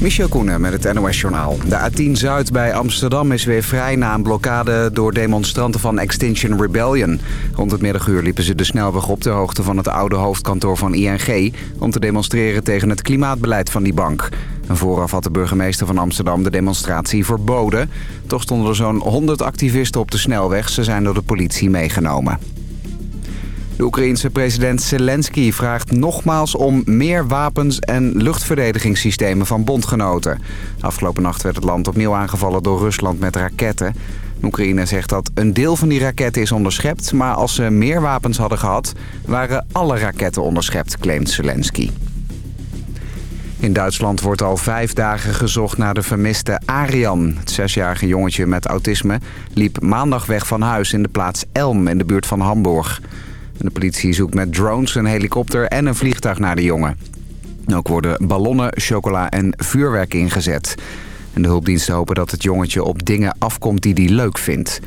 Michel Koenen met het NOS-journaal. De A10 Zuid bij Amsterdam is weer vrij na een blokkade door demonstranten van Extinction Rebellion. Rond het middaguur liepen ze de snelweg op ter hoogte van het oude hoofdkantoor van ING... om te demonstreren tegen het klimaatbeleid van die bank. Vooraf had de burgemeester van Amsterdam de demonstratie verboden. Toch stonden er zo'n 100 activisten op de snelweg. Ze zijn door de politie meegenomen. De Oekraïense president Zelensky vraagt nogmaals om meer wapens en luchtverdedigingssystemen van bondgenoten. Afgelopen nacht werd het land opnieuw aangevallen door Rusland met raketten. Oekraïne zegt dat een deel van die raketten is onderschept, maar als ze meer wapens hadden gehad, waren alle raketten onderschept, claimt Zelensky. In Duitsland wordt al vijf dagen gezocht naar de vermiste Arian. Het zesjarige jongetje met autisme liep maandag weg van huis in de plaats Elm in de buurt van Hamburg. De politie zoekt met drones, een helikopter en een vliegtuig naar de jongen. Ook worden ballonnen, chocola en vuurwerk ingezet. En de hulpdiensten hopen dat het jongetje op dingen afkomt die hij leuk vindt.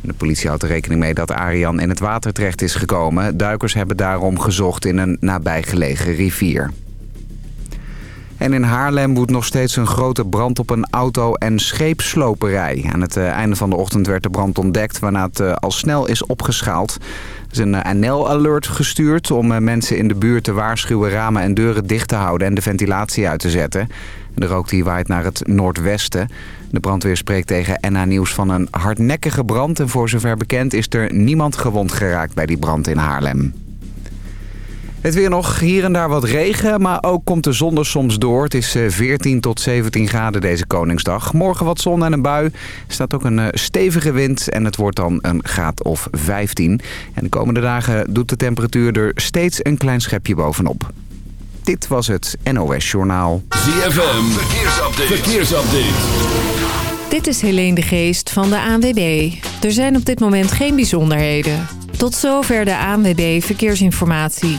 De politie houdt er rekening mee dat Arian in het water terecht is gekomen. Duikers hebben daarom gezocht in een nabijgelegen rivier. En in Haarlem woedt nog steeds een grote brand op een auto- en scheepsloperij. Aan het eh, einde van de ochtend werd de brand ontdekt, waarna het eh, al snel is opgeschaald. Er is een eh, NL-alert gestuurd om mensen in de buurt te waarschuwen ramen en deuren dicht te houden en de ventilatie uit te zetten. De rook die waait naar het noordwesten. De brandweer spreekt tegen NA Nieuws van een hardnekkige brand en voor zover bekend is er niemand gewond geraakt bij die brand in Haarlem. Het weer nog, hier en daar wat regen, maar ook komt de zon er soms door. Het is 14 tot 17 graden deze Koningsdag. Morgen wat zon en een bui. Er staat ook een stevige wind en het wordt dan een graad of 15. En de komende dagen doet de temperatuur er steeds een klein schepje bovenop. Dit was het NOS Journaal. ZFM, verkeersupdate. verkeersupdate. Dit is Helene de Geest van de ANWB. Er zijn op dit moment geen bijzonderheden. Tot zover de ANWB Verkeersinformatie.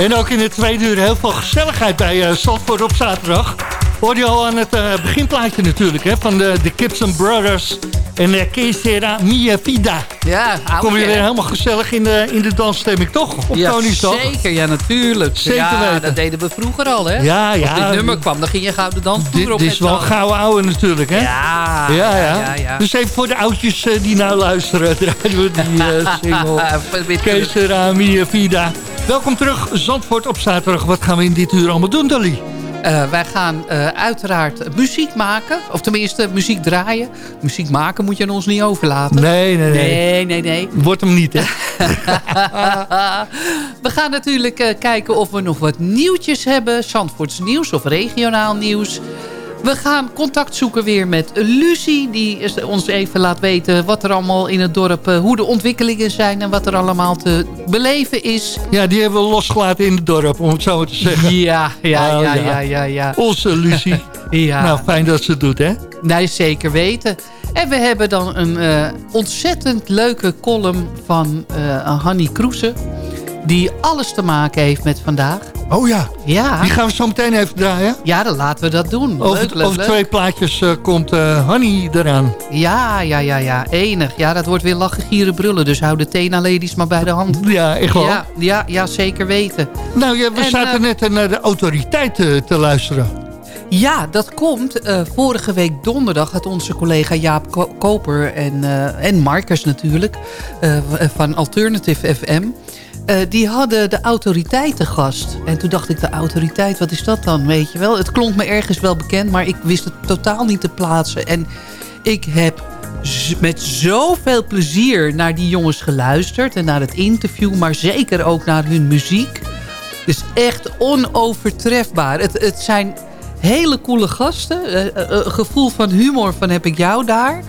En ook in de tweede uur heel veel gezelligheid bij uh, Zandvoort op zaterdag. Hoor je al aan het uh, beginplaatje natuurlijk, hè, van de, de Gibson Brothers en uh, Mia Vida. Ja, Kom je weer helemaal gezellig in de, in de dansstemming, toch? Op ja, Koningsdag? zeker, ja, natuurlijk. Zeker ja, weten. dat deden we vroeger al, hè? Ja, ja. Als dit nummer kwam, dan ging je gauw de dansvloer Dit, op. dit is wel z'n gouden ouwe natuurlijk, hè? Ja, ja, ja. Dus even voor de oudjes uh, die nou luisteren, draaien we die uh, single. Kesera Mia Vida. Welkom terug, Zandvoort op zaterdag. Wat gaan we in dit uur allemaal doen, Dolly? Uh, wij gaan uh, uiteraard muziek maken. Of tenminste, muziek draaien. Muziek maken moet je aan ons niet overlaten. Nee, nee, nee. Nee, nee, nee. Wordt hem niet, hè? we gaan natuurlijk uh, kijken of we nog wat nieuwtjes hebben. Zandvoorts nieuws of regionaal nieuws. We gaan contact zoeken weer met Lucie. Die ons even laat weten wat er allemaal in het dorp... hoe de ontwikkelingen zijn en wat er allemaal te beleven is. Ja, die hebben we losgelaten in het dorp, om het zo maar te zeggen. Ja, ja, oh, ja, ja, ja, ja. Onze Lucie. ja. Nou, fijn dat ze het doet, hè? Nee, zeker weten. En we hebben dan een uh, ontzettend leuke column van uh, Hanny Kroesen. Die alles te maken heeft met vandaag. Oh ja. ja. Die gaan we zo meteen even draaien. Ja, dan laten we dat doen. Over, leuk, leuk, over leuk. twee plaatjes uh, komt uh, Hanny eraan. Ja, ja, ja, ja. Enig. Ja, dat wordt weer lachen, gieren, brullen. Dus hou de Tena ladies maar bij de hand. Ja, echt wel. Ja, ja, ja zeker weten. Nou ja, we En, zaten uh, net naar de autoriteiten te luisteren. Ja, dat komt. Uh, vorige week donderdag had onze collega Jaap Ko Koper en, uh, en Marcus natuurlijk... Uh, van Alternative FM... Uh, die hadden de autoriteiten gast. En toen dacht ik, de autoriteit, wat is dat dan? Weet je wel, het klonk me ergens wel bekend... maar ik wist het totaal niet te plaatsen. En ik heb met zoveel plezier naar die jongens geluisterd... en naar het interview, maar zeker ook naar hun muziek. Dus echt onovertrefbaar. Het, het zijn hele coole gasten. Uh, gevoel van humor van heb ik jou daar...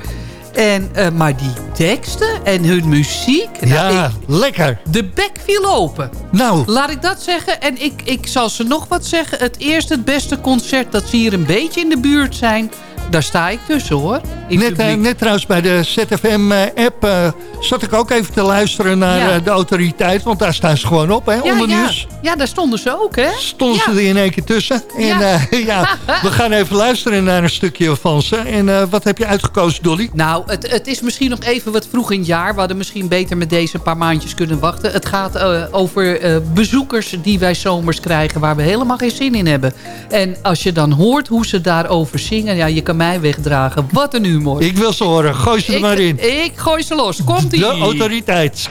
En, uh, maar die teksten en hun muziek... Ja, nou, ik, lekker. De bek viel open. Nou. Laat ik dat zeggen. En ik, ik zal ze nog wat zeggen. Het eerste, het beste concert dat ze hier een beetje in de buurt zijn... daar sta ik tussen, hoor. Net, uh, net trouwens bij de ZFM-app uh, zat ik ook even te luisteren naar ja. de autoriteit. Want daar staan ze gewoon op, hè, ja, onder ja. nieuws. Ja, daar stonden ze ook, hè? Stonden ze er in één keer tussen. En ja. ja, we gaan even luisteren naar een stukje van ze. En wat heb je uitgekozen, Dolly? Nou, het, het is misschien nog even wat vroeg in het jaar. We hadden misschien beter met deze paar maandjes kunnen wachten. Het gaat over bezoekers die wij zomers krijgen... waar we helemaal geen zin in hebben. En als je dan hoort hoe ze daarover zingen... ja, je kan mij wegdragen. Wat een humor. Ik wil ze horen. Gooi ze er ik, maar in. Ik gooi ze los. Komt-ie. De autoriteit.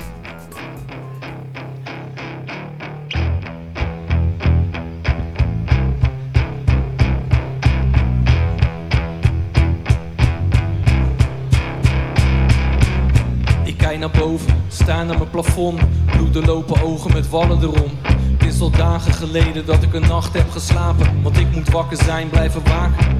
Ik kijk naar boven, sta naar mijn plafond. Bloeden lopen ogen met wallen erom. Het is al dagen geleden dat ik een nacht heb geslapen. Want ik moet wakker zijn, blijven waken.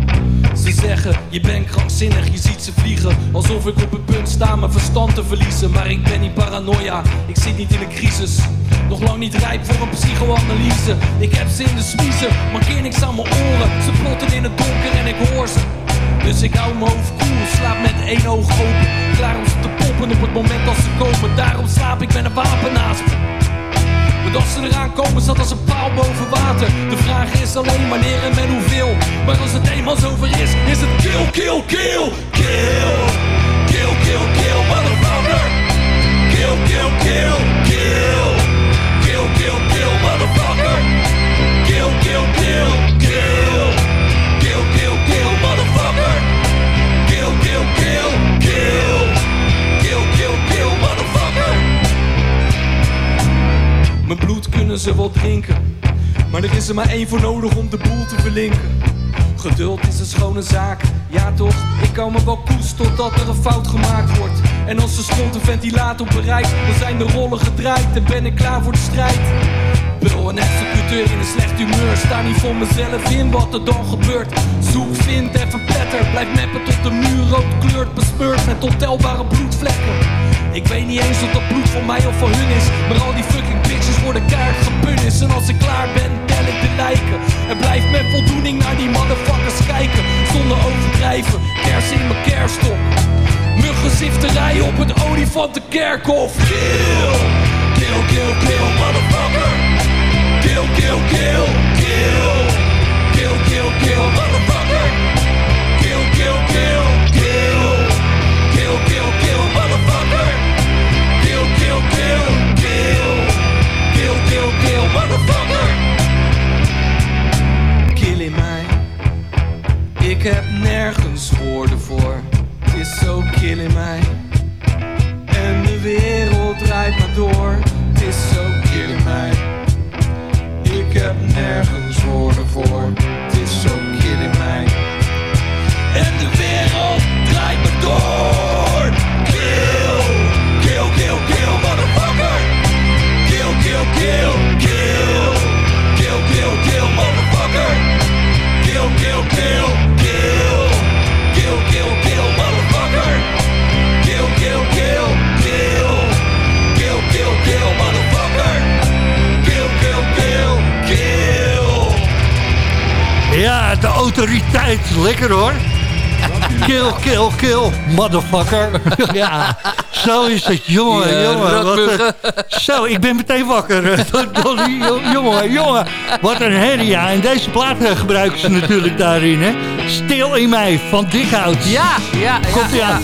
Ze zeggen, je bent krankzinnig, je ziet ze vliegen. Alsof ik op het punt sta mijn verstand te verliezen. Maar ik ben niet paranoia, ik zit niet in een crisis. Nog lang niet rijp voor een psychoanalyse. Ik heb ze in de smiezen, markeer niks aan mijn oren. Ze plotten in het donker en ik hoor ze. Dus ik hou mijn hoofd koel, slaap met één oog open. Klaar om ze te poppen op het moment dat ze komen. Daarom slaap ik met een wapen naast me maar als ze eraan komen zat als een paal boven water. De vraag is alleen wanneer en met hoeveel. Maar als het eenmaal zover is, is het kill, kill, kill Kill, kill, kill, kill, motherfucker. Kill, kill, kill, kill. Kill, kill, kill, motherfucker. Kill, kill, kill Kill, kunnen ze wel drinken, maar er is er maar één voor nodig om de boel te verlinken. Geduld is een schone zaak, ja toch? Ik kan me wel koest totdat er een fout gemaakt wordt. En als de stond een ventilator bereikt, dan zijn de rollen gedraaid en ben ik klaar voor de strijd. Een executeur in een slecht humeur, sta niet voor mezelf in wat er dan gebeurt. Zoek, vind en verpletter, blijf meppen tot de muur rood kleurt, besmeurd met ontelbare bloedvlekken. Ik weet niet eens of dat bloed voor mij of voor hun is Maar al die fucking bitches worden keihard gepunnis En als ik klaar ben, tel ik de lijken. En blijf met voldoening naar die motherfuckers kijken Zonder overdrijven, kers in mijn kerstok. Muggenzifterij op het olifantenkerkhof kill, kill, kill, motherfucker kill, kill, kill, kill. Kill, kill, kill, motherfucker. Kill, kill, kill, kill. Kill, kill, kill, motherfucker. Kill, kill, kill, kill. Kill, kill, kill, motherfucker. Kill mij. Ik heb nergens woorden voor. Het is zo killing mij. En de wereld draait maar door. Is zo ik heb nergens woorden voor, het is zo killing mij. En de wereld draait me door. de autoriteit. Lekker hoor. Kill, kill, kill, motherfucker. ja, zo is het. Jongen, jongen. Zo, ik ben meteen wakker. jongen, jongen. Wat een herrie. En deze platen eh, gebruiken ze natuurlijk daarin. Hè. Stil in mij, van Dikhout. Ja, ja. ja. Komt ie aan.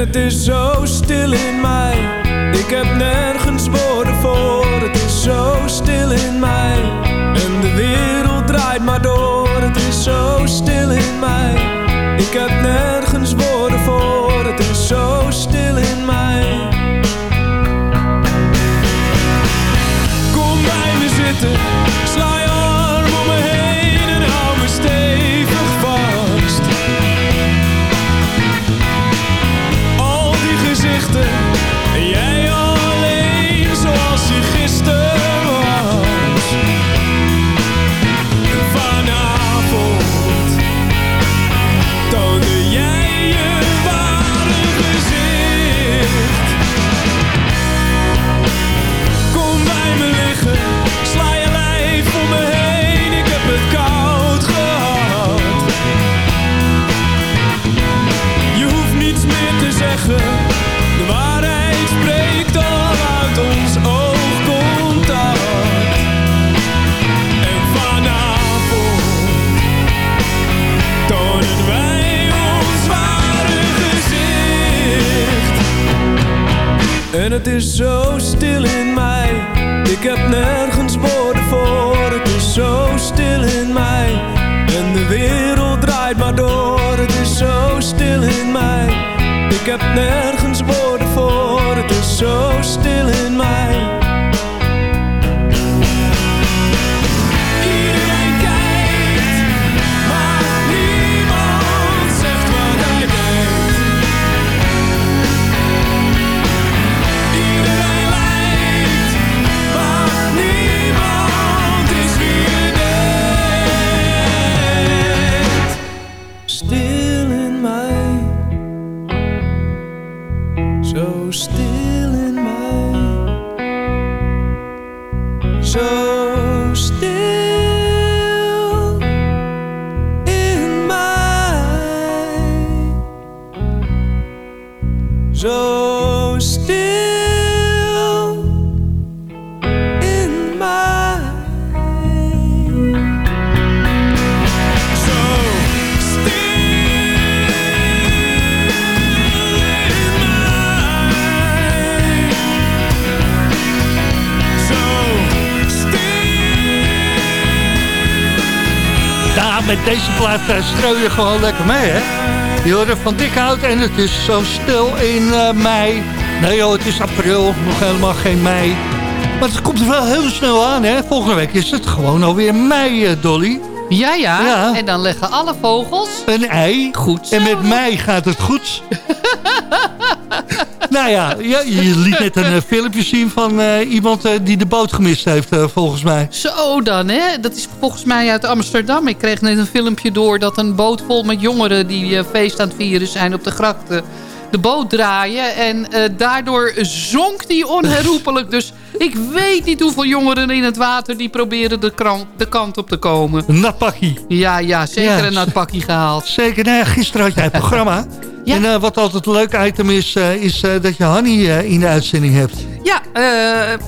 het is zo stil in mij. Ik heb net met deze plaat eh, streu je gewoon lekker mee, hè? Je hoort van Dikhout en het is zo stil in eh, mei. Nee joh, het is april, nog helemaal geen mei. Maar het komt er wel heel snel aan, hè? Volgende week is het gewoon alweer mei, eh, Dolly. Ja, ja, ja. En dan leggen alle vogels... Een ei. Goed. En met mei gaat het goed. nou ja, je, je liet net een uh, filmpje zien van uh, iemand uh, die de boot gemist heeft, volgens mij. Zo dan, hè? Dat is volgens mij uit Amsterdam. Ik kreeg net een filmpje door dat een boot vol met jongeren... die feest aan het vieren zijn op de grachten de boot draaien. En daardoor zonk die onherroepelijk. Dus ik weet niet hoeveel jongeren in het water... die proberen de, krant, de kant op te komen. Een natpakkie. Ja, ja, zeker ja, een natpakkie gehaald. Zeker. Nou ja, gisteren had jij het programma. Ja. En uh, wat altijd een leuk item is... Uh, is dat je Hanny in de uitzending hebt. Ja,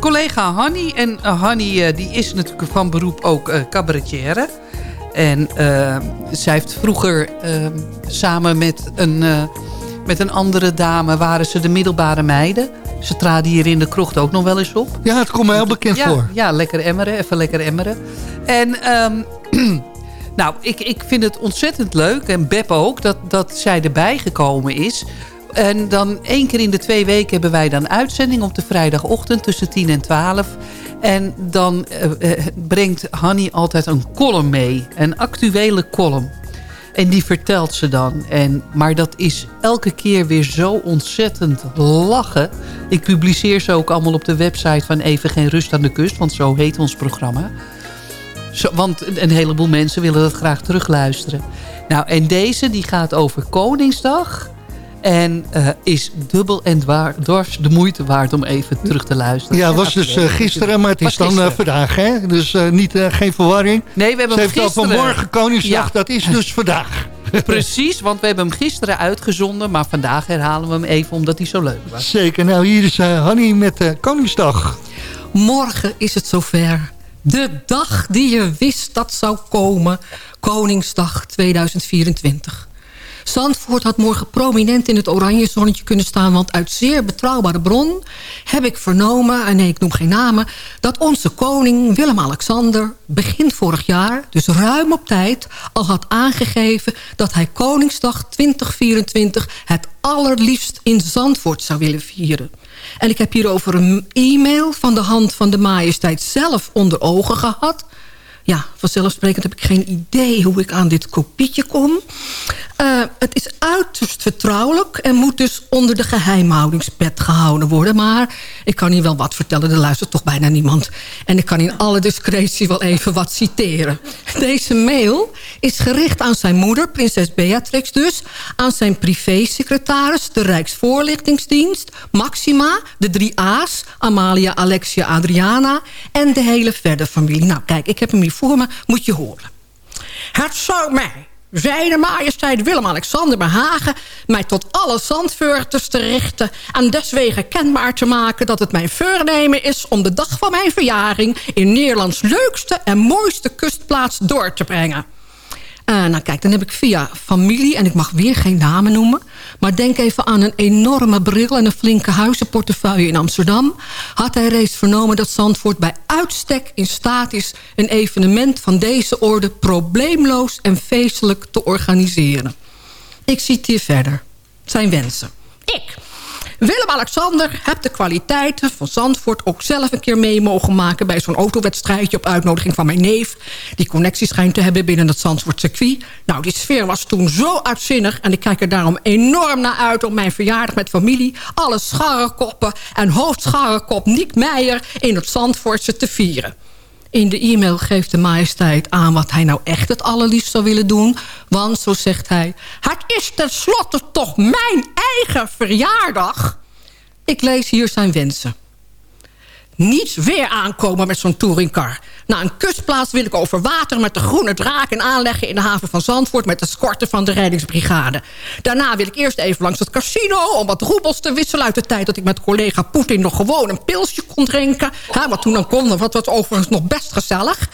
collega Hanny. En Hanny die is natuurlijk van beroep ook cabaretière. En zij heeft vroeger samen met een met een andere dame waren ze de middelbare meiden. Ze traden hier in de krocht ook nog wel eens op. Ja, het komt me heel bekend voor. Ja, lekker emmeren. Even lekker emmeren. En... Um, nou, ik, ik vind het ontzettend leuk. En Beb ook, dat, dat zij erbij gekomen is. En dan één keer in de twee weken hebben wij dan uitzending op de vrijdagochtend tussen 10 en 12. En dan uh, uh, brengt Hanny altijd een column mee. Een actuele column. En die vertelt ze dan. En, maar dat is elke keer weer zo ontzettend lachen. Ik publiceer ze ook allemaal op de website van Even Geen Rust aan de Kust. Want zo heet ons programma. Zo, want een heleboel mensen willen dat graag terugluisteren. Nou, en deze die gaat over Koningsdag. En uh, is dubbel en dwars de moeite waard om even terug te luisteren. Ja, was dus uh, gisteren, maar het is dan uh, vandaag. Hè? Dus niet, geen verwarring. Nee, we hebben Ze hem heeft al vanmorgen Koningsdag, ja. dat is dus vandaag. Precies, want we hebben hem gisteren uitgezonden. Maar vandaag herhalen we hem even omdat hij zo leuk was. Zeker. Nou, hier is Hanny met Koningsdag. Morgen is het zover. De dag die je wist dat zou komen. Koningsdag 2024. Zandvoort had morgen prominent in het oranje zonnetje kunnen staan... want uit zeer betrouwbare bron heb ik vernomen... en nee, ik noem geen namen... dat onze koning Willem-Alexander begin vorig jaar... dus ruim op tijd al had aangegeven... dat hij Koningsdag 2024 het allerliefst in Zandvoort zou willen vieren. En ik heb hierover een e-mail van de hand van de majesteit zelf onder ogen gehad ja, vanzelfsprekend heb ik geen idee hoe ik aan dit kopietje kom. Uh, het is uiterst vertrouwelijk en moet dus onder de geheimhoudingspet gehouden worden. Maar ik kan hier wel wat vertellen, er luistert toch bijna niemand. En ik kan in alle discretie wel even wat citeren. Deze mail is gericht aan zijn moeder, prinses Beatrix dus... aan zijn privésecretaris, de Rijksvoorlichtingsdienst... Maxima, de drie A's, Amalia, Alexia, Adriana... en de hele verder familie. Nou, kijk, ik heb hem hier voor me, moet je horen. Het zou mij, zijne majesteit Willem-Alexander behagen... mij tot alle zandveurters te richten... en deswege kenbaar te maken dat het mijn voornemen is... om de dag van mijn verjaring... in Nederlands leukste en mooiste kustplaats door te brengen. Uh, nou kijk, dan heb ik via familie, en ik mag weer geen namen noemen... maar denk even aan een enorme bril en een flinke huizenportefeuille in Amsterdam... had hij reeds vernomen dat Zandvoort bij uitstek in staat is... een evenement van deze orde probleemloos en feestelijk te organiseren. Ik citeer verder. Zijn wensen. Ik, Willem-Alexander hebt de kwaliteiten van Zandvoort ook zelf een keer mee mogen maken... bij zo'n autowedstrijdje op uitnodiging van mijn neef... die connectie schijnt te hebben binnen het Zandvoort circuit. Nou, die sfeer was toen zo uitzinnig... en ik kijk er daarom enorm naar uit om mijn verjaardag met familie... alle scharrekoppen en hoofdscharrekop Niek Meijer in het Zandvoortse te vieren. In de e-mail geeft de majesteit aan wat hij nou echt het allerliefst zou willen doen. Want, zo zegt hij, het is tenslotte toch mijn eigen verjaardag. Ik lees hier zijn wensen. Niet weer aankomen met zo'n touringcar. Na een kustplaats wil ik over water met de groene draken aanleggen... in de haven van Zandvoort met de skorten van de reddingsbrigade. Daarna wil ik eerst even langs het casino... om wat roebels te wisselen uit de tijd dat ik met collega Poetin... nog gewoon een pilsje kon drinken. Hè, wat toen dan kon, wat was overigens nog best gezellig.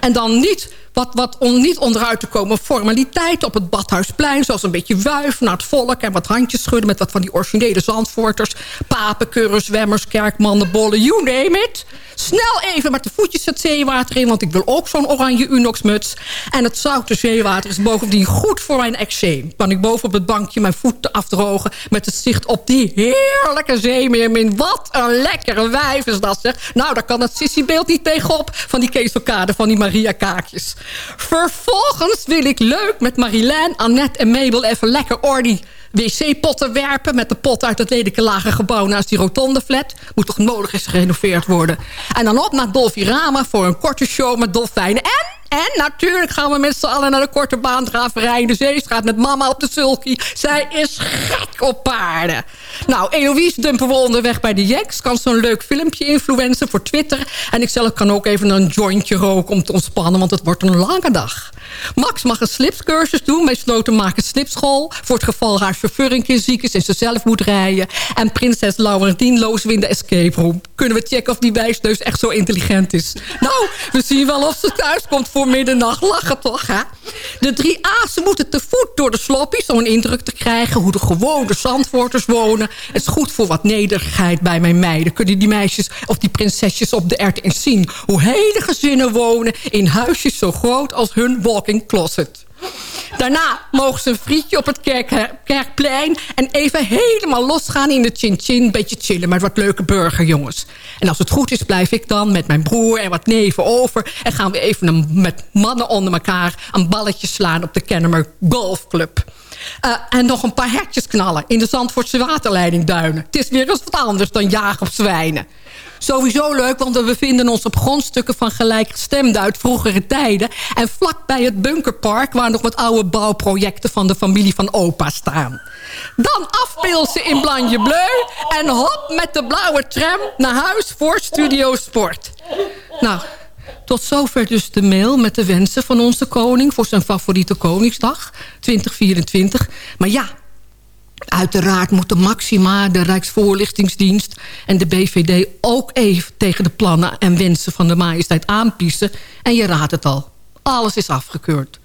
En dan niet wat, wat on, niet onderuit te komen formaliteit op het Badhuisplein. Zoals een beetje wuif naar het volk en wat handjes schudden... met wat van die originele zandvoorters. Papenkeuren, zwemmers, kerkmannen, bollen, you name it. Snel even met de voetjes het zeewater in... want ik wil ook zo'n oranje Unox-muts. En het zoute zeewater is bovendien goed voor mijn eczeem. Kan ik boven op het bankje mijn voeten afdrogen... met het zicht op die heerlijke zeemeermin. Wat een lekkere wijf is dat, zeg. Nou, daar kan het sissiebeeld niet tegenop... van die keeselkade van die Maria-kaakjes. Vervolgens wil ik leuk met Marilyn, Annette en Mabel... even lekker ordi wc-potten werpen met de pot uit het lelijke lage gebouw naast die rotonde flat. Moet toch nodig eens gerenoveerd worden. En dan op naar Dolfirama voor een korte show met dolfijnen. En en natuurlijk gaan we met z'n allen naar de korte baandraverij in de Zeestraat... met mama op de sulky. Zij is gek op paarden. Nou, Eloise dumpen we onderweg bij de Jacks. Kan zo'n leuk filmpje influencen voor Twitter. En ik zelf kan ook even een jointje roken om te ontspannen... want het wordt een lange dag. Max mag een slipscursus doen bij Slotenmaker Slipschool... voor het geval haar chauffeur een keer ziek is en ze zelf moet rijden. En prinses Laurentien in de escape room. Kunnen we checken of die wijsneus echt zo intelligent is? Nou, we zien wel of ze thuis komt voor middernacht. Lachen toch, hè? De drie A's moeten te voet door de sloppies... om een indruk te krijgen hoe de gewone zandvoorters wonen. Het is goed voor wat nederigheid bij mijn meiden. Kunnen die meisjes of die prinsesjes op de ert eens zien... hoe hele gezinnen wonen in huisjes zo groot als hun walking closet. Daarna mogen ze een frietje op het kerk, kerkplein... en even helemaal losgaan in de chin-chin. Beetje chillen met wat leuke burgerjongens. En als het goed is, blijf ik dan met mijn broer en wat neven over... en gaan we even met mannen onder elkaar een balletje slaan... op de Kennemer Golfclub. Uh, en nog een paar hertjes knallen in de Zandvoortse waterleidingduinen. Het is weer eens wat anders dan jagen op zwijnen. Sowieso leuk, want we bevinden ons op grondstukken van gelijkgestemden uit vroegere tijden. En vlakbij het bunkerpark waar nog wat oude bouwprojecten van de familie van opa staan. Dan afpilsen in Blanje Bleu en hop met de blauwe tram naar huis voor Studio Sport. Nou, tot zover dus de mail met de wensen van onze koning... voor zijn favoriete Koningsdag 2024. Maar ja, Uiteraard moeten Maxima, de Rijksvoorlichtingsdienst en de BVD... ook even tegen de plannen en wensen van de majesteit aanpiezen. En je raadt het al, alles is afgekeurd.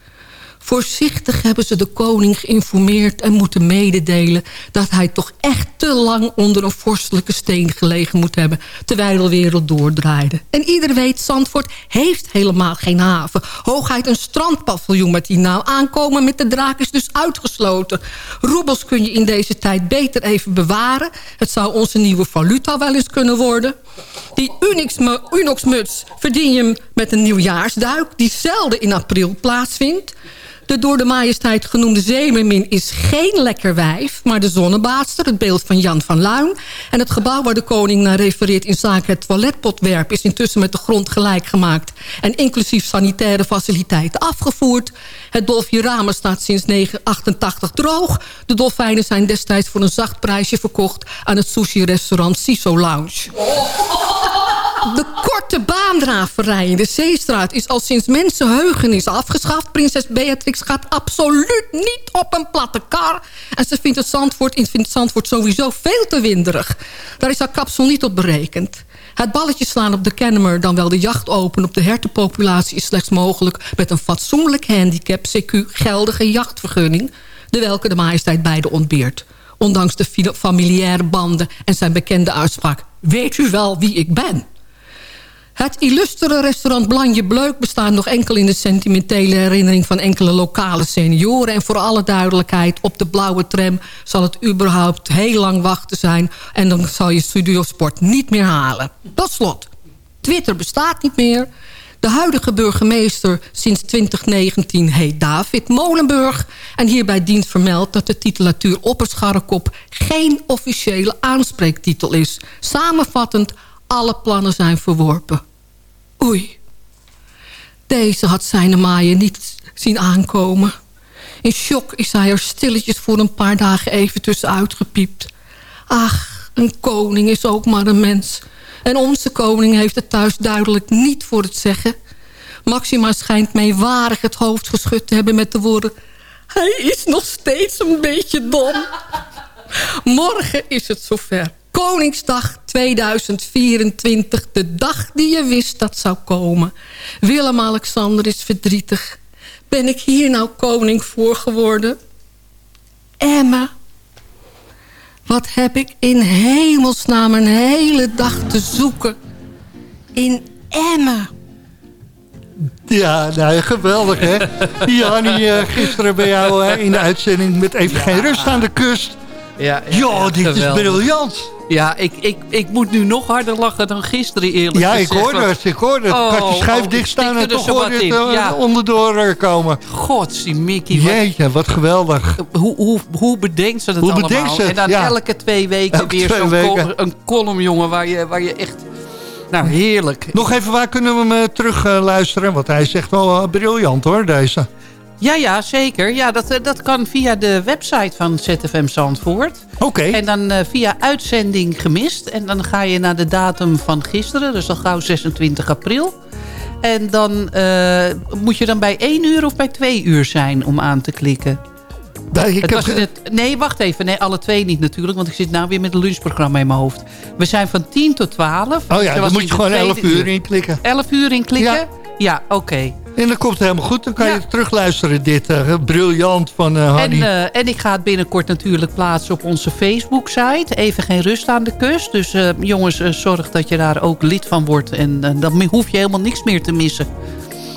Voorzichtig hebben ze de koning geïnformeerd en moeten mededelen... dat hij toch echt te lang onder een vorstelijke steen gelegen moet hebben... terwijl de wereld doordraaide. En ieder weet, Zandvoort heeft helemaal geen haven. Hooguit een strandpaviljoen met die naam aankomen met de draak is dus uitgesloten. Roebels kun je in deze tijd beter even bewaren. Het zou onze nieuwe valuta wel eens kunnen worden. Die Unox-muts verdien je met een nieuwjaarsduik... die zelden in april plaatsvindt. De door de majesteit genoemde zeemermin is geen lekker wijf... maar de zonnebaadster, het beeld van Jan van Luin. En het gebouw waar de koning naar refereert in zaken het toiletpotwerp... is intussen met de grond gelijk gemaakt... en inclusief sanitaire faciliteiten afgevoerd. Het Dolfje staat sinds 1988 droog. De dolfijnen zijn destijds voor een zacht prijsje verkocht... aan het sushi-restaurant Siso Lounge. De korte baandraverij in de Zeestraat is al sinds mensenheugenis afgeschaft. Prinses Beatrix gaat absoluut niet op een platte kar. En ze vindt het Zandvoort, vindt Zandvoort sowieso veel te winderig. Daar is haar kapsel niet op berekend. Het balletje slaan op de Kennemer, dan wel de jacht open op de hertenpopulatie... is slechts mogelijk met een fatsoenlijk handicap, CQ, geldige jachtvergunning... de welke de majesteit beide ontbeert. Ondanks de familiaire banden en zijn bekende uitspraak... weet u wel wie ik ben? Het illustere restaurant Blanje Bleuk bestaat nog enkel in de sentimentele herinnering van enkele lokale senioren. En voor alle duidelijkheid, op de blauwe tram zal het überhaupt heel lang wachten zijn. En dan zal je Studiosport niet meer halen. Tot slot, Twitter bestaat niet meer. De huidige burgemeester sinds 2019 heet David Molenburg. En hierbij dient vermeld dat de titulatuur Opperscharrekop... geen officiële aanspreektitel is. Samenvattend, alle plannen zijn verworpen. Oei. Deze had zijn maaien niet zien aankomen. In shock is hij er stilletjes voor een paar dagen even tussenuit gepiept. Ach, een koning is ook maar een mens. En onze koning heeft het thuis duidelijk niet voor het zeggen. Maxima schijnt meewarig het hoofd geschud te hebben met de woorden... Hij is nog steeds een beetje dom. Morgen is het zover. Koningsdag 2024, de dag die je wist dat zou komen. Willem-Alexander is verdrietig. Ben ik hier nou koning voor geworden? Emma, wat heb ik in hemelsnaam een hele dag te zoeken? In Emma. Ja, nou, geweldig, hè? Jannie, uh, gisteren bij jou uh, in de uitzending met even geen rust aan de kust. Ja, ja, dit is briljant. Ja, ik, ik, ik moet nu nog harder lachen dan gisteren eerlijk Ja, ik hoorde het. Ik hoorde het. Oh, Had je schijf oh, dicht staan en toch je het eh, Ja. onderdoor eh, komen. Godsie Mickey, wat, Jeetje, wat geweldig. hoe, hoe, hoe bedenkt ze dat Hoe allemaal? bedenkt ze het? En dan Ja. elke twee weken Elke weer zo'n col- een column, jongen, waar je, waar je echt... Nou, heerlijk. Nog even, waar kunnen we hem eh, terug luisteren? Want hij echt wel briljant hoor, deze. Ja, ja, zeker. Ja, dat, eh, dat kan via de website van ZFM Zandvoort. Oké. En dan eh, via uitzending gemist. En dan ga je naar de datum van gisteren. Dus dan gauw 26 april. En dan eh, moet je dan bij 1 uur of bij 2 uur zijn om aan te klikken. Nee, ik Het heb, in het, nee, wacht even. Nee, alle twee niet natuurlijk. Want ik zit nou weer met een lunchprogramma in mijn hoofd. We zijn van 10 tot 12. oh ja, dan moet in je gewoon 11 tweede uur inklikken. 11 uur inklikken? Ja. Ja, oké. En dan komt helemaal goed. Dan kan Ja. je terugluisteren. Dit eh, briljant van eh En, Hardy. eh, en ik ga het binnenkort natuurlijk plaatsen op onze Facebook-site. Even geen rust aan de kust. Dus jongens, zorg dat je daar ook lid van wordt. En dan hoef je helemaal niks meer te missen.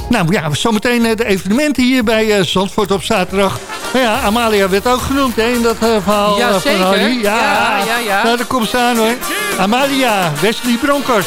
Nou ja, zometeen de evenementen hier bij Zandvoort op zaterdag. Nou ja, Amalia werd ook genoemd hè, in dat verhaal Ja, van zeker. Hardy. Ja, ja, ja. Nou, daar komt ze aan hoor. Amalia, Wesley Broncos.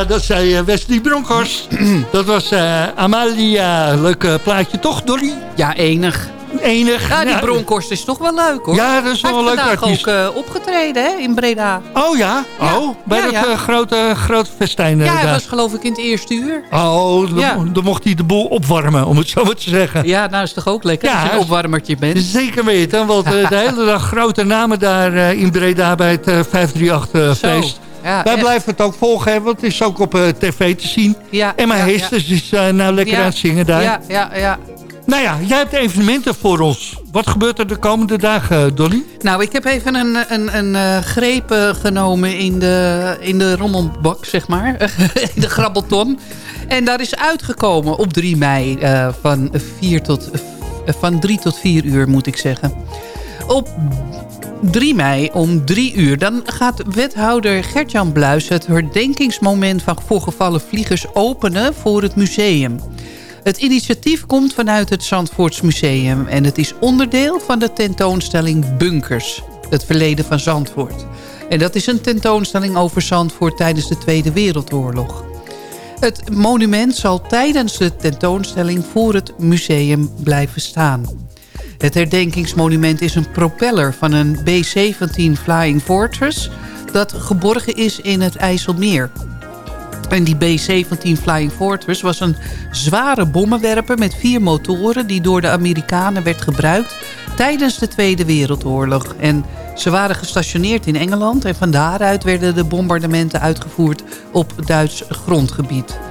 Ja, dat zei eh, Wesley Broncos. dat was eh, Amalia. Leuk eh, plaatje toch, Dolly? Ja, enig. Enig. Ja, die Bronkhorst is toch wel leuk hoor. Ja, dat is wel Hij heeft leuk vandaag artiest. ook opgetreden hè, in Breda. Oh ja? Ja. Oh, bij Ja, dat ja. grote, grote festijn ja, hij daar. was geloof ik in het eerste uur. Oh, dan, mocht hij de boel opwarmen, om het zo maar te zeggen. Ja, nou is toch ook lekker als je een opwarmertje bent. Zeker weten, want de hele dag grote namen daar in Breda bij het eh, 538-feest. Ja, Wij echt. blijven het ook volgen, want het is ook op eh, tv te zien. Ja, En mijn ja, Heesters is eh, nou lekker aan het zingen daar. Ja, ja, ja. Nou ja, jij hebt evenementen voor ons. Wat gebeurt er de komende dagen, Dolly? Nou, ik heb even een, een, een eh, greep eh, genomen in de, in de rommelbak, zeg maar. in de grabbelton. En daar is uitgekomen op 3 mei eh, van, 4 tot, eh, van 3 tot 4 uur, moet ik zeggen. Op 3 mei om 3 uur. Dan gaat wethouder Gertjan Bluis het herdenkingsmoment van voorgevallen vliegers openen voor het museum. Het initiatief komt vanuit het Zandvoorts Museum en het is onderdeel van de tentoonstelling Bunkers, het verleden van Zandvoort. En dat is een tentoonstelling over Zandvoort tijdens de Tweede Wereldoorlog. Het monument zal tijdens de tentoonstelling voor het museum blijven staan. Het herdenkingsmonument is een propeller van een B-17 Flying Fortress... dat geborgen is in het IJsselmeer. En die B-17 Flying Fortress was een zware bommenwerper met vier motoren... die door de Amerikanen werd gebruikt tijdens de Tweede Wereldoorlog. En ze waren gestationeerd in Engeland... en van daaruit werden de bombardementen uitgevoerd op Duits grondgebied.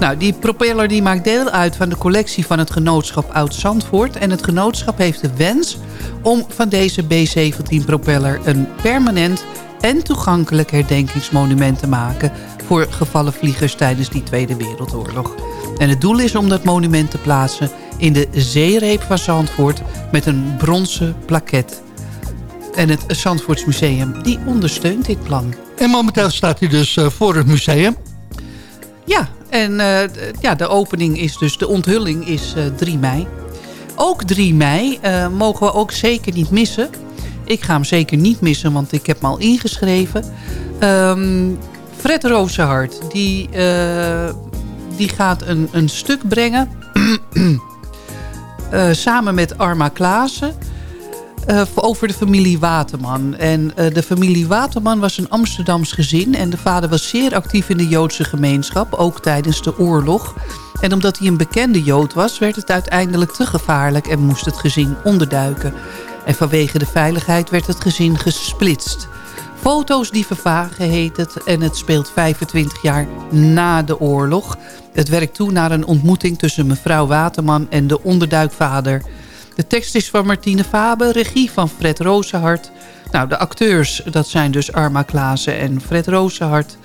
Nou, die propeller die maakt deel uit van de collectie van het genootschap Oud-Zandvoort. En het genootschap heeft de wens om van deze B-17-propeller een permanent en toegankelijk herdenkingsmonument te maken... voor gevallen vliegers tijdens die Tweede Wereldoorlog. En het doel is om dat monument te plaatsen in de zeereep van Zandvoort... met een bronzen plaket. En het Zandvoortsmuseum die ondersteunt dit plan. En momenteel staat hij dus uh, voor het museum. Ja, en uh, ja, de opening is dus, de onthulling is uh, 3 mei. Ook 3 mei uh, mogen we ook zeker niet missen. Ik ga hem zeker niet missen, want ik heb hem al ingeschreven. Um, Fred Rozenhart, die, die gaat een, een stuk brengen... samen met Arma Klaassen... Uh, over de familie Waterman. En uh, de familie Waterman was een Amsterdams gezin... en de vader was zeer actief in de Joodse gemeenschap, ook tijdens de oorlog. En omdat hij een bekende Jood was, werd het uiteindelijk te gevaarlijk... en moest het gezin onderduiken. En vanwege de veiligheid werd het gezin gesplitst. Foto's die vervagen heet het en het speelt 25 jaar na de oorlog. Het werkt toe naar een ontmoeting tussen mevrouw Waterman en de onderduikvader... De tekst is van Martine Faber, regie van Fred Rozenhart. Nou, de acteurs, dat zijn dus Arma Klaassen en Fred Rozenhart.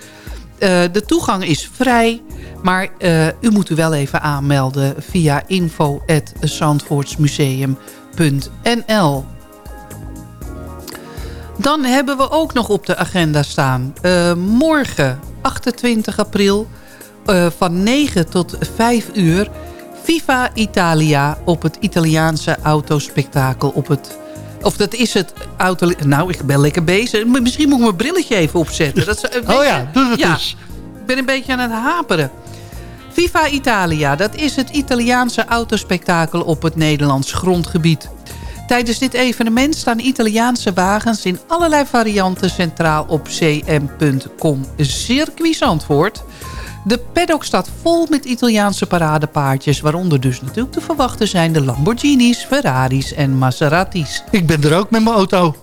Uh, de toegang is vrij, maar uh, u moet u wel even aanmelden via info.zandvoortsmuseum.nl Dan hebben we ook nog op de agenda staan. Uh, morgen, 28 april, van 9 tot 5 uur Viva Italia op het Italiaanse autospektakel op het... Of dat is het auto... Nou, ik ben lekker bezig. Misschien moet ik mijn brilletje even opzetten. Dat is, oh ja, doe het ja, eens. Ik ben een beetje aan het haperen. Viva Italia, dat is het Italiaanse autospektakel op het Nederlands grondgebied. Tijdens dit evenement staan Italiaanse wagens in allerlei varianten centraal op cm.com circuit Zandvoort. De paddock staat vol met Italiaanse paradepaardjes... waaronder dus natuurlijk te verwachten zijn de Lamborghinis, Ferraris en Maseratis. Ik ben er ook met mijn auto.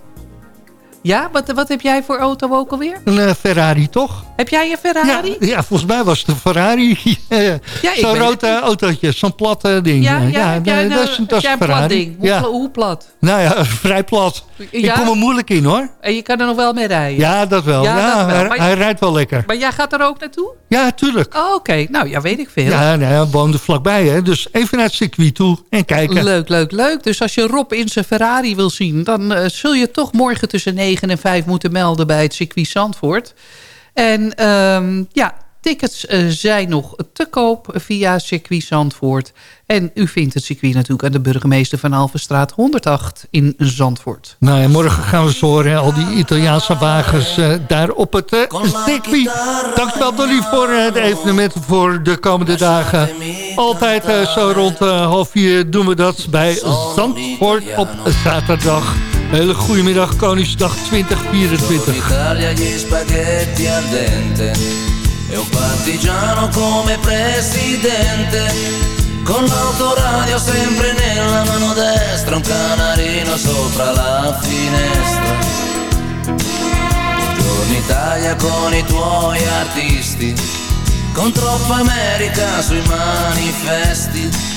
Ja, wat, wat heb jij voor auto ook alweer? Een uh, Ferrari, toch? Heb jij een Ferrari? Ja, ja volgens mij was het een Ferrari. ja, zo'n rood uh, autootje, zo'n plat uh, ding. Ja, ja, dat is, dat is een Ferrari. Ding. Hoe, ja. hoe, plat? Nou ja, vrij plat. Ik kom er moeilijk in, hoor. En je kan er nog wel mee rijden? Ja, dat wel. Ja, dat wel. Hij, hij, rijdt wel lekker. Maar jij gaat er ook naartoe? Ja, tuurlijk. Oh, oké. Okay. Nou, ja, weet ik veel. Ja, nee, hij woonde vlakbij, hè. Dus even naar het circuit toe en kijken. Leuk, leuk, leuk. Dus als je Rob in zijn Ferrari wil zien... dan uh, zul je toch morgen tussen 9 en 5 moeten melden bij het circuit Zandvoort. En um, ja, tickets uh, zijn nog te koop via circuit Zandvoort. En u vindt het circuit natuurlijk aan de burgemeester van Alvenstraat 108 in Zandvoort. Nou ja, morgen gaan we zo horen, al die Italiaanse wagens uh, daar op het uh, circuit. Dankjewel Dolly voor de evenementen voor de komende dagen. Altijd zo rond half vier doen we dat bij Zandvoort op zaterdag. Hele goede middag, Koningsdag 2024. E un partigiano come presidente. Con l'autoradio sempre nella mano destra Un canarino sopra la finestra. Buongiorno Italia con i tuoi artisti. Con troppa America sui manifesti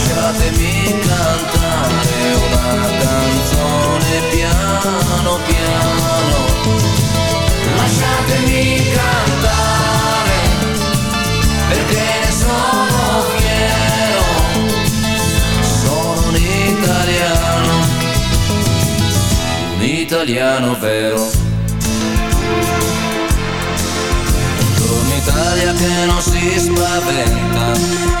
lasciatemi cantare una canzone piano piano. Lasciatemi cantare perché ne sono fiero. Sono un italiano un italiano vero. Italia che non si spaventa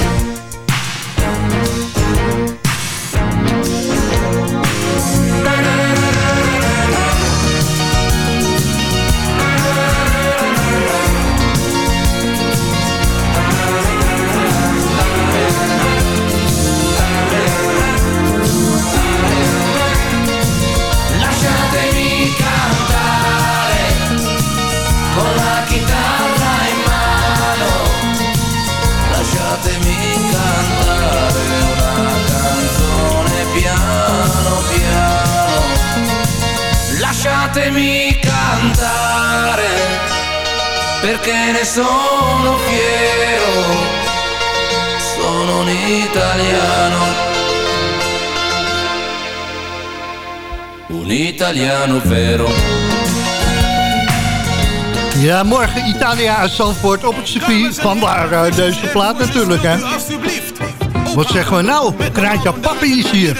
Lasciatemi cantare perché ne sono fiero. Sono un italiano. Un italiano vero. Ja, morgen Italia uit Zandvoort op het circuit. Vandaar uh, deze plaat natuurlijk, hè. Wat zeggen we nou? Kraantje Papi is hier.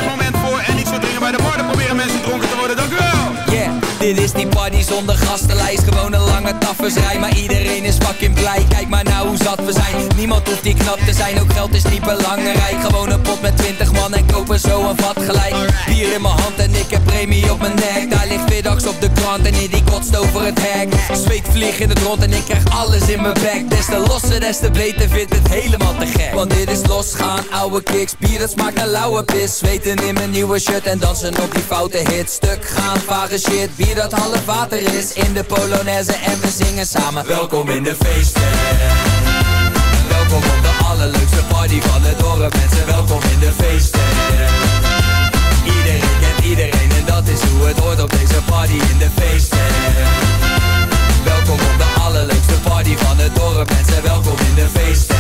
Dit is die party zonder gastenlijst Gewoon een lange tafersrij, maar iedereen is fucking blij. Kijk maar nou hoe zat we zijn. Niemand hoeft die knap te zijn, ook geld is niet belangrijk. Gewoon een pot met 20 man en kopen zo een vat gelijk. Bier in mijn hand en ik heb premie op mijn nek. Daar ligt middags op de krant en die kotst over het hek. Zweet vlieg in het rond en ik krijg alles in mijn bek. Des te losser, des te beter, vindt het helemaal te gek. Want dit is losgaan, ouwe kicks Bier dat smaakt naar lauwe pis. Zweten in mijn nieuwe shirt en dansen op die foute hit. Stuk gaan, vage shit, bier dat half water is. In de Polonaise en we zingen samen. Welkom in de feesten. Welkom op de allerleukste party van het dorp Mensen, welkom in de feesten. Iedereen kent iedereen en dat is hoe het hoort op deze party in de feesten. Welkom op de allerleukste party van het dorp Mensen, welkom in de feesten.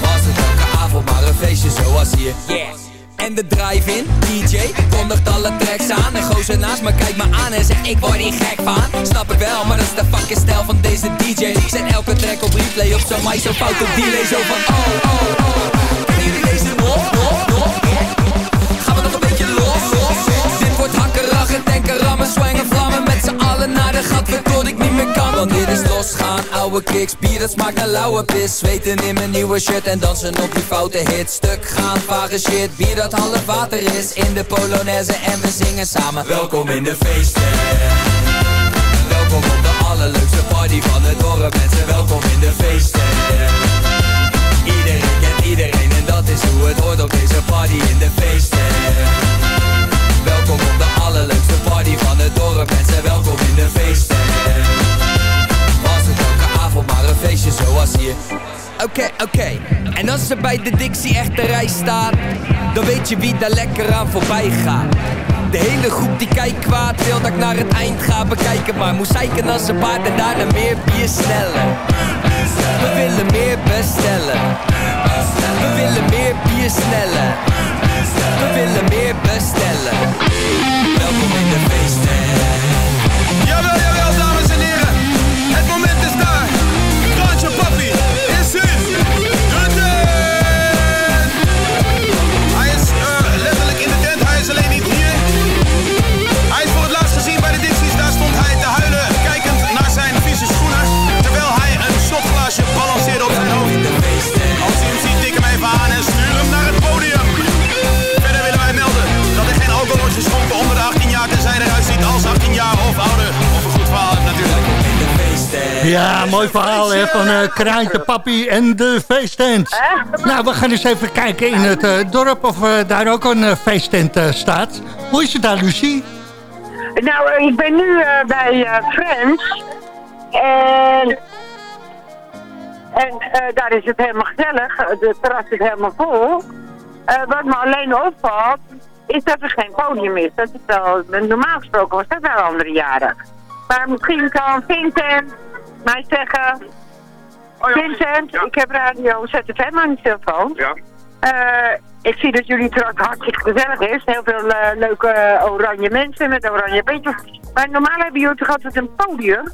Was het elke avond maar een feestje zoals hier? Yeah en de drive-in, DJ, kondigt alle tracks aan. En gozer naast me kijkt me aan en zegt ik word hier gek van. Snap ik wel, maar dat is de fucking stijl van deze DJ Zet elke track op replay op zo'n mic, zo fout op delay Zo van oh, oh, oh. Jullie deze nog, nog, nog? Nog is losgaan, ouwe kicks, bier dat smaakt naar lauwe pis. Zweten in mijn nieuwe shirt en dansen op die foute hit Stuk gaan, vage shit, bier dat half water is. In de Polonaise en we zingen samen. Welkom in de feesten. Welkom op de allerleukste party van het dorp Mensen, welkom in de feesten. Iedereen kent iedereen en dat is hoe het hoort op deze party in de feesten. Welkom op de allerleukste party van het dorp Mensen, welkom in de feesten maar een feestje zoals hier Oké, oké. En als er bij de Dixie echt de rij staat, dan weet je wie daar lekker aan voorbij gaat. De hele groep die kijkt kwaad, wil dat ik naar het eind ga bekijken. Maar moest zeiken als een paard en daarna meer bier sneller. We willen meer bestellen. We willen meer bier sneller. We willen meer bestellen. Welkom in de feesten. Ja, mooi verhaal hè, van uh, Kraantje Papi en de feesttent. Nou, we gaan eens even kijken in het uh, dorp of uh, daar ook een feesttent staat. Hoe is het daar, Lucie? Nou, ik ben nu bij Friends. En, en daar is het helemaal gezellig. De terras is helemaal vol. wat me alleen opvalt, is dat er geen podium is. Dat is wel, normaal gesproken was dat wel andere jaren. Maar misschien kan Vincent mij zeggen... Oh ja, Vincent, ja. ik heb radio ZFM aan de telefoon. Ja. Uh, ik zie dat jullie terug hartstikke gezellig is. Heel veel uh, leuke oranje mensen met oranje beetjes. Maar normaal hebben jullie toch altijd een podium?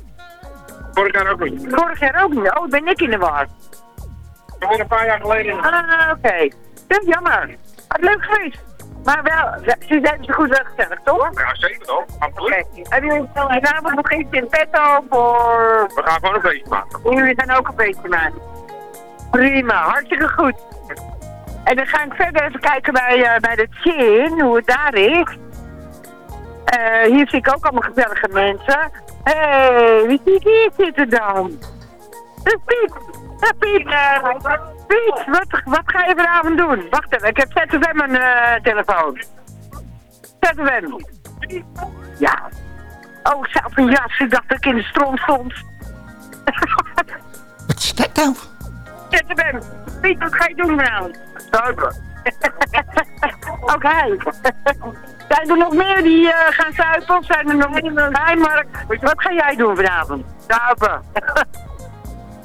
Vorig jaar ook niet. Vorig jaar ook niet? Oh, ben ik in de war. Dat was een paar jaar geleden. Ah, oké. Okay. Dat is jammer. Wat leuk geweest. Maar wel, ze zijn ze goed weggezellig, toch? Ja, zeker toch? Absoluut. Okay. Hebben jullie vanavond nog iets in petto voor... We gaan gewoon een feestje maken. Jullie gaan ook een feestje maken. Prima, hartstikke goed. En dan ga ik verder even kijken bij, uh, bij de Chin, hoe het daar is. Uh, hier zie ik ook allemaal gezellige mensen. Hé, hey, wie zie ik hier zitten dan? Dat is Piet. Dat is Piet. Uh, Piet, wat, wat ga je vanavond doen? Wacht even, ik heb ZFM een uh, telefoon. ZFM. Ja. Oh, zelf een jas. Ik dacht dat ik in de stroom stond. Wat is dat nou? ZFM. Piet, wat ga je doen vanavond? Zuipen. Ook hij. Zijn er nog meer die uh, gaan zuipen? Of zijn er nog meer? Hi Mark, wat ga jij doen vanavond? Zuipen.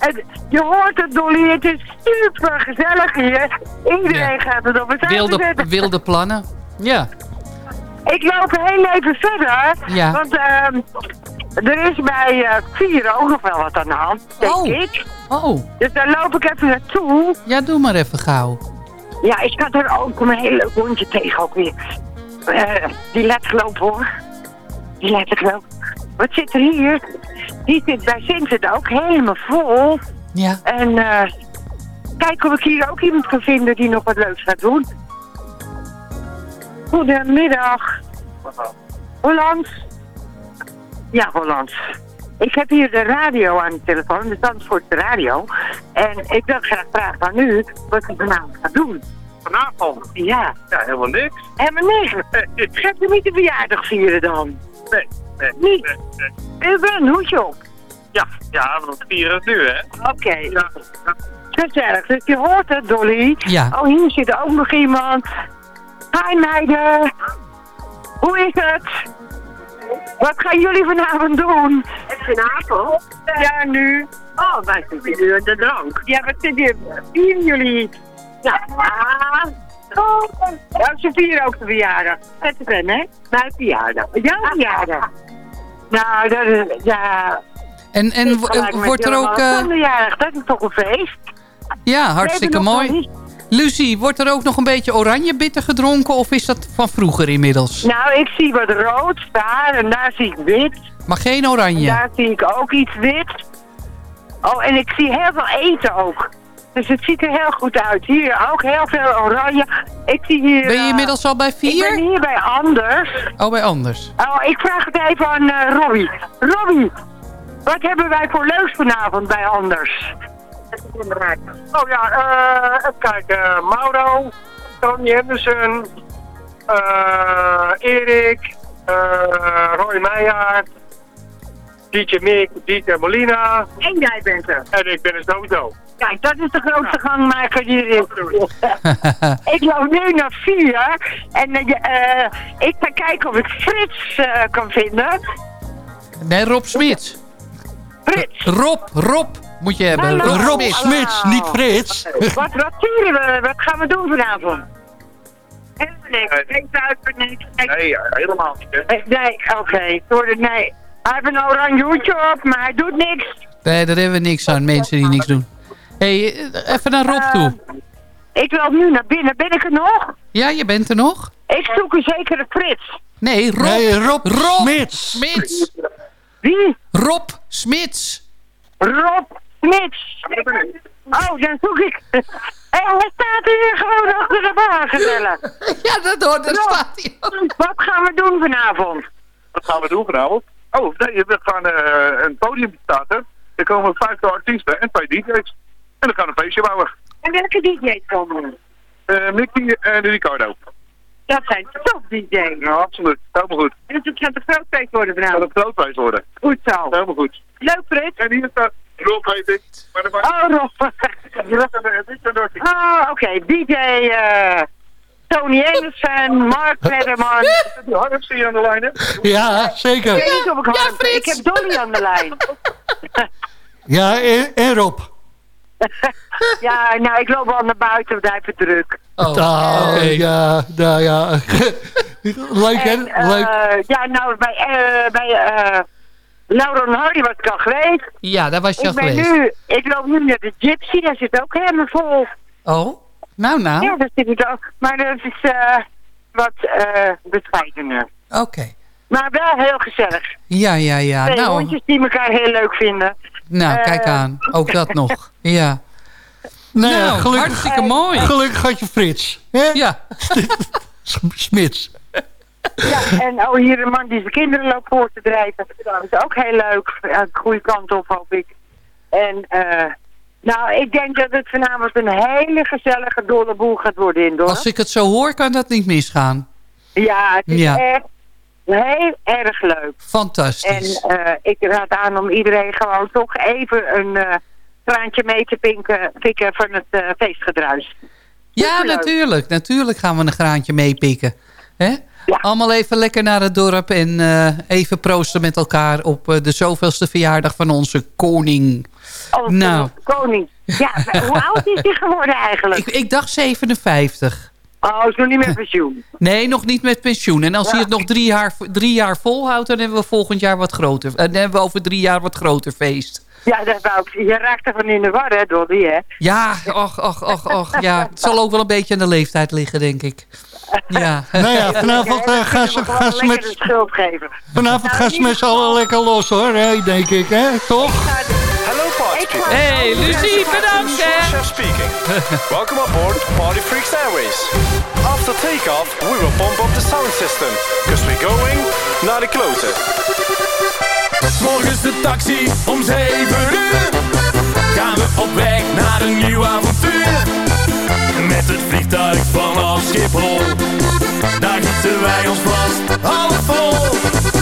En je hoort het, Dolly, het is super gezellig hier. Iedereen ja. gaat het op het wilde, wilde plannen, ja. Ik loop heel even verder, ja. want uh, er is bij uh, vier ook nog wel wat aan de hand, denk oh. ik. Oh. Dus daar loop ik even naartoe. Ja, doe maar even gauw. Ja, ik had er ook een heel leuk hondje tegen ook weer. Uh, die laat lopen hoor. Die laat lopen. Wat zit er hier? Die zit bij Vincent ook helemaal vol. Ja. En uh, kijk of ik hier ook iemand kan vinden die nog wat leuks gaat doen. Goedemiddag. Hollands? Ja, Hollands. Ik heb hier de radio aan de telefoon, de Zandvoortse radio. En ik wil graag vragen aan u wat u vanavond gaat doen. Vanavond? Ja. Ja, helemaal niks. Helemaal niks? Gaat u niet de verjaardag vieren dan? Nee. Nee. Niet? Nee, nee. U bent hoedje op? Ja, ja, we vieren het nu, hè. Oké. Okay. Ja. Gezellig. Dus je hoort het, Dolly. Ja. Oh, hier zit ook nog iemand. Hi, meiden. Hoe is het? Wat gaan jullie vanavond doen? Vanavond? Ja, nu. Oh, wij zitten nu de drank. Ja, wat zitten hier? Vieren jullie? Ja. Ah. Oh. Ja, ze vieren ook de verjaardag. Het is hè? Mijn verjaardag. Jouw verjaardag? Nou, dat is, ja... En, en wordt er ook... Uh... verjaardag, dat is toch een feest? Ja, hartstikke mooi. Lucie, wordt er ook nog een beetje oranje bitter gedronken of is dat van vroeger inmiddels? Nou, ik zie wat rood daar en daar zie ik wit. Maar geen oranje? En daar zie ik ook iets wit. Oh, en ik zie heel veel eten ook. Dus het ziet er heel goed uit. Hier ook heel veel oranje. Ik zie hier... Ben je inmiddels al bij vier? Ik ben hier bij Anders. Oh, bij Anders. Oh, ik vraag het even aan uh, Robbie. Robbie, wat hebben wij voor leuks vanavond bij Anders? Oh ja, uh, even kijken. Mauro, Tony Henderson, uh, Erik, uh, Roy Meijer, DJ Mick, DJ Molina. En jij bent er. En ik ben er sowieso. Kijk, dat is de grootste gangmaker die er is. ik loop nu naar vier. En uh, ik ga kijken of ik Frits uh, kan vinden. Nee, Rob Smits. Frits. Rob, Rob moet je hebben. Hallo. Rob Smits, niet Frits. wat, wat vieren we? Wat gaan we doen vanavond? Helemaal niks. Geen zuiver, niks. Nee, helemaal niet. Nee, oké. Okay. Nee. Hij heeft een oranje hoedje op, maar hij doet niks. Nee, daar hebben we niks aan. Mensen die niks doen. Hé, hey, even naar Rob toe. Uh, ik wil nu naar binnen. Ben ik er nog? Ja, je bent er nog. Ik zoek een zekere Frits. Nee, Rob. Nee, Rob, Rob Smits. Smits. Wie? Rob Smits. Rob Smits. Oh, dan zoek ik... Hé, hij staat hier gewoon achter de gezellig. ja, dat hoort, daar staat hij. Wat gaan we doen vanavond? Wat gaan we doen vanavond? Oh, nee, we gaan uh, een podium starten. Er komen vijftal artiesten en twee DJ's. En dan gaan een feestje bouwen. En welke DJ's komen er? Eh Mickey en Ricardo. Dat zijn top DJ's. Ja, absoluut. Helemaal goed. En het gaat een groot feest worden Het gaat vanavond. een groot feest worden. Goed zo. Helemaal goed. Leuk, Frit. En hier staat Rob heet ik. Maar dat Oh, Rob. Ah, oké. DJ eh, Tony Anderson, Mark. Harm zie je aan de lijn, hè? Ja, zeker. Ik weet niet of ik Harm... Ik heb Dolly aan de lijn. Ja, en, en Rob. ja, nou, ik loop al naar buiten, want hij heeft het druk. Oh, ja, nou ja. Leuk, hè? Eh, Leuk. Ja, nou, bij, eh bij eh Laura en Hardy was ik al geweest. Ja, daar was je al ik ben geweest. nu, ik loop nu naar de Gypsy, daar zit ook helemaal vol. Oh, nou nou. Ja, daar zit ik ook. Maar dat is eh wat eh bescheidener. Oké. Maar wel heel gezellig. Ja, ja, ja. Twee Nou, hondjes die elkaar heel leuk vinden. nou Eh, kijk aan. Ook dat nog. Ja. Nou, ja, nou, gelukkig, hartstikke mooi. Gelukkig had je Frits. Hè? Ja. Smits. Ja, en oh, hier een man die zijn kinderen loopt voor te drijven. Dat is ook heel leuk. Ja, goede kant op, hoop ik. En eh nou, ik denk dat het vanavond een hele gezellige dolle boel gaat worden in dorp. Als ik het zo hoor, kan dat niet misgaan. Ja, het is Ja. echt heel erg leuk. Fantastisch. En eh, ik raad aan om iedereen gewoon toch even een eh traantje mee te pinken, pikken van het eh, feestgedruis. Ja, natuurlijk. Natuurlijk gaan we een graantje meepikken. Hè? Allemaal even lekker naar het dorp en eh, even proosten met elkaar op eh, de zoveelste verjaardag van onze koning. Oh, nou, koning. Ja, hoe oud is hij geworden eigenlijk? ik, ik dacht 57. Oh, is nog niet met pensioen. Nee, nog niet met pensioen. En als hij het nog drie jaar, drie jaar volhoudt, dan hebben we volgend jaar wat groter. eh, Dan hebben we over drie jaar wat groter feest. Ja, dat wou ik. Je raakt ervan in de war, hè, Dolly, hè? Ja, och, och, och, och. Ja, het zal ook wel een beetje aan de leeftijd liggen, denk ik. Ja. Nou ja, vanavond eh, gaan ze, gaan ze met, schuld geven. vanavond gaan ze met z'n allen lekker los hoor, hè, denk ik, hè? Toch? Hello, party. Hey, Lucie, bedankt, hè. Chef speaking. Welcome aboard Party Freaks Airways. After takeoff, we will pump up the sound system. Because we're going naar de kloten. Morgens de taxi om 7 uur. Gaan we op weg naar een nieuw avontuur. Met het vliegtuig vanaf Schiphol. Daar gieten wij ons vast half vol.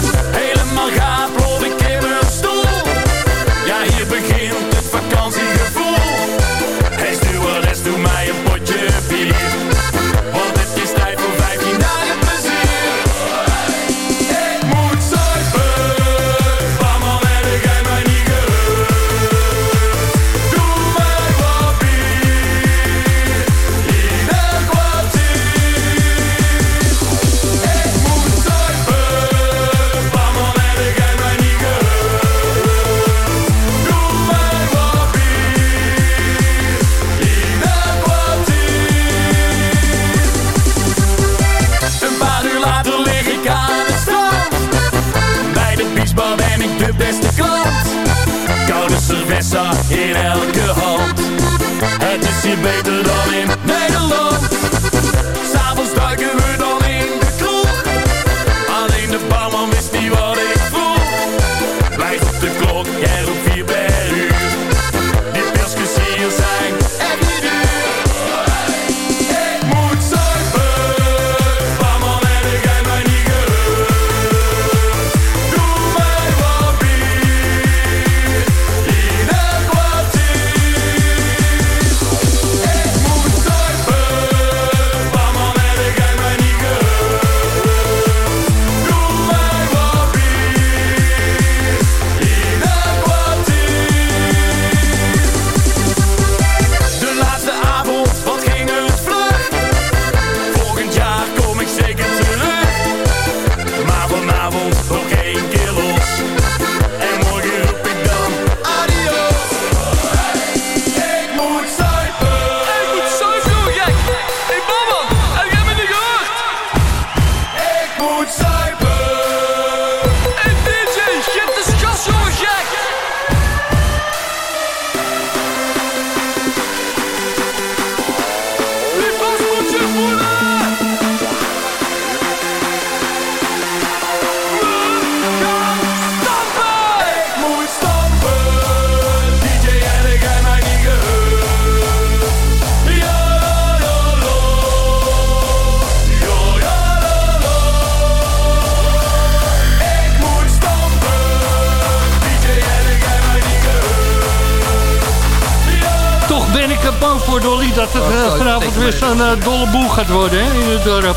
dat het Oh, eh, vanavond weer zo'n eh, dolle boel gaat worden hè, in het dorp.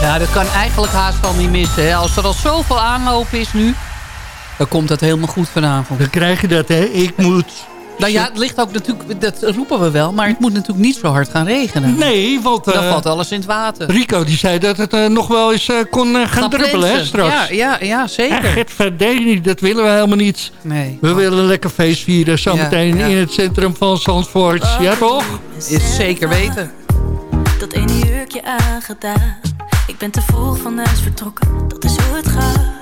Ja, dat kan eigenlijk haast al niet missen. Hè. Als er al zoveel aanloop is nu, dan komt dat helemaal goed vanavond. Dan krijg je dat, hè. Ik moet... Nou ja, het ligt ook natuurlijk, dat roepen we wel, maar het moet natuurlijk niet zo hard gaan regenen. Nee, want... Dan eh, valt alles in het water. Rico die zei dat het eh, nog wel eens eh, kon gaan druppelen, hè, straks. Ja, ja, ja zeker. Ja, Verdedig, dat willen we helemaal niet. Nee. We willen een lekker feest vieren, zometeen Ja, ja. in het centrum van Zandvoort. Ja, toch? Is zeker weten. Dat ene jurkje aangedaan. Ik ben te vroeg van huis vertrokken, dat is hoe het gaat.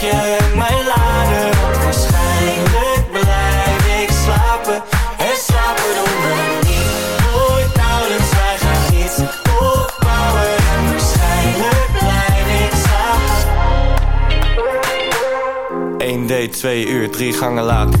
tandenborstel, luchtje en mijn lader. Want waarschijnlijk blijf ik slapen. En slapen doen we niet. Nooit nauwelijks, wij gaan iets opbouwen. En waarschijnlijk blijf ik slapen. 1 date, 2 uur, 3 gangen later.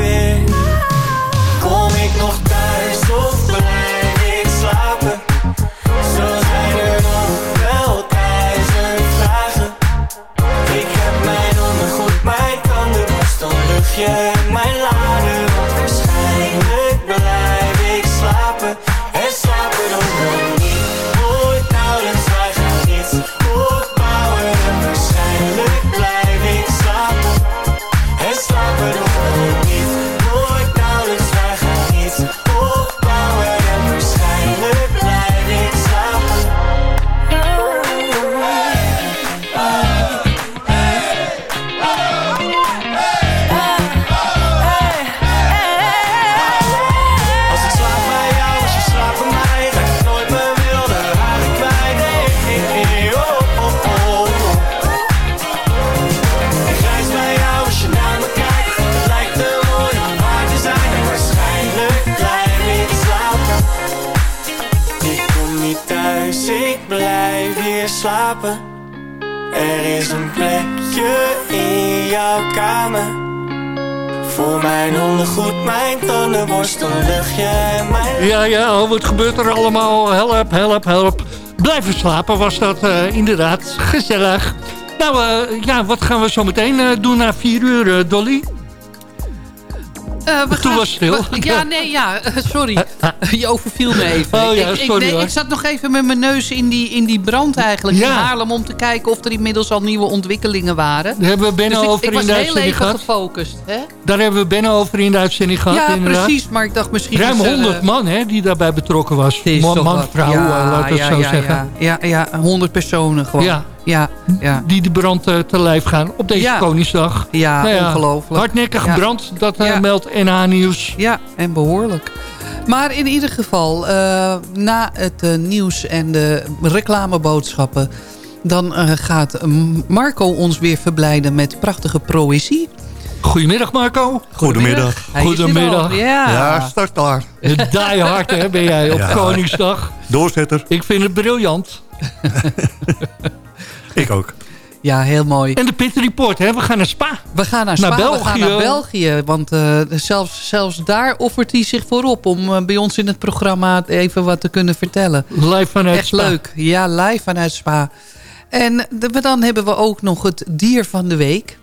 is een plekje in jouw kamer. Voor mijn ondergoed, mijn tandenborstel, luchtje en mijn... Ja, ja, oh, wat gebeurt er allemaal? Help, help, help. Blijven slapen was dat eh, inderdaad gezellig. Nou, eh, ja, wat gaan we zo meteen eh, doen na vier uur, Dolly? Eh, we Toen gaan- was het stil. we- ja, nee, ja, eh, sorry. Je overviel me even. Oh ja, ik, ik- sorry, nee, ik zat nog even met mijn neus in die, in die brand eigenlijk in. Haarlem... om te kijken of er inmiddels al nieuwe ontwikkelingen waren. Daar hebben we Benno dus ik, over ik in was de heel uitzending even gehad. gefocust. Hè? Daar hebben we Benno over in de uitzending gehad, Ja, inderdaad. precies. Maar ik dacht misschien... Ruim is er, 100 eh, man hè, die daarbij betrokken was. Man, vrouw, Ja, eh, laat ik het zo ja, zeggen. Ja, ja, ja, 100 personen gewoon. Ja. Ja, ja. Die de brand eh, te lijf gaan op deze Ja. Koningsdag. Ja, Nou ongelooflijk. Hardnekkig Ja. brand, dat eh, Ja. meldt NH Nieuws. Ja, en behoorlijk. Maar in ieder geval, eh, na het eh, nieuws en de reclameboodschappen... dan gaat Marco ons weer verblijden met prachtige proëzie. Goedemiddag Marco. Goedemiddag. Goedemiddag. ja. Ja, start klaar. Die hard hè, ben jij op Ja. Koningsdag. Doorzetter. Ik vind het briljant. Ik ook. Ja, heel mooi. En de Pit Report, hè? we gaan naar Spa. We gaan naar Naar Spa, we gaan België. naar België. Want eh, zelfs, zelfs daar offert hij zich voor op... om eh, bij ons in het programma even wat te kunnen vertellen. Live vanuit Echt Spa. leuk. Ja, live vanuit Spa. En de- dan hebben we ook nog het dier van de week.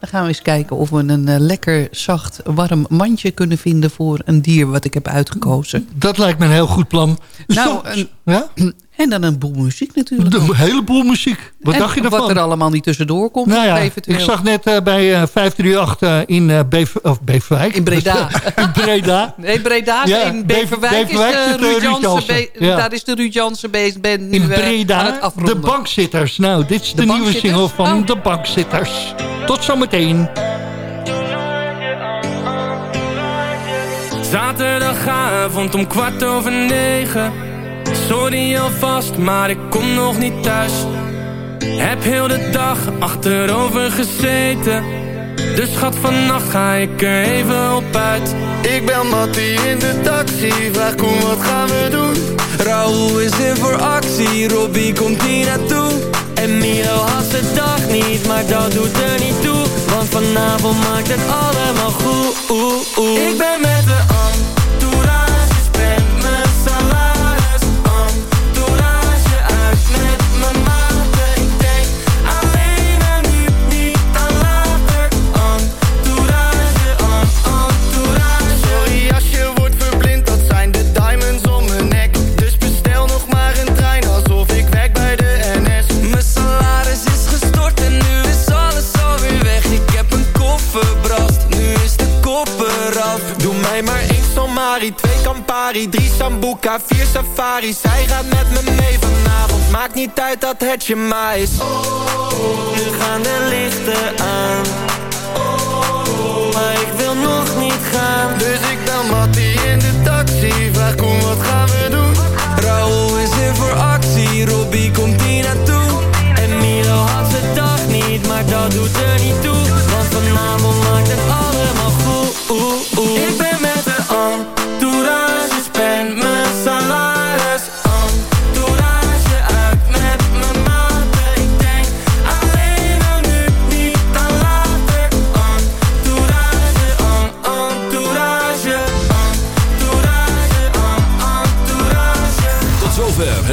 Dan gaan we eens kijken of we een eh, lekker zacht warm mandje kunnen vinden... voor een dier wat ik heb uitgekozen. Dat lijkt me een heel goed plan. Nou, een- ja? En dan een boel muziek natuurlijk. Een heleboel muziek. Wat En dacht je ervan? wat er allemaal niet tussendoor komt. Nou ja, ik zag net eh, bij eh 538 eh, in eh Bever, of Beverwijk. In Breda. in Breda. Nee, Breda Ja, in Bever- Beverwijk, Beverwijk is de eh, Ruud Jansen. Ja. Daar is de Ruud Jansen bezig ben nu In eh, aan Breda, het afronden. de bankzitters. Nou, dit is de, De nieuwe? Oh. single van de bankzitters. Tot zometeen. Zaterdagavond om kwart over negen Sorry alvast, maar ik kom nog niet thuis. Heb heel de dag achterover gezeten. Dus schat, vannacht ga ik er even op uit. Ik ben Mattie in de taxi, vraag Koen wat gaan we doen? Raoul is in voor actie, Robbie komt hier naartoe. En Milo had de dag niet, maar dat doet er niet toe. Want vanavond maakt het allemaal goed. Ik ben met de Sambuca, vier Safari Zij gaat met me mee vanavond, maakt niet uit dat het je maar is Nu gaan de lichten aan. Maar ik wil nog niet gaan. Dus ik bel Mattie in de taxi, vraag Koen wat gaan we doen? Raoul is in voor actie, Robbie komt hier naartoe. En Milo had zijn dag niet, maar dat doet er niet toe. Want vanavond maakt het allemaal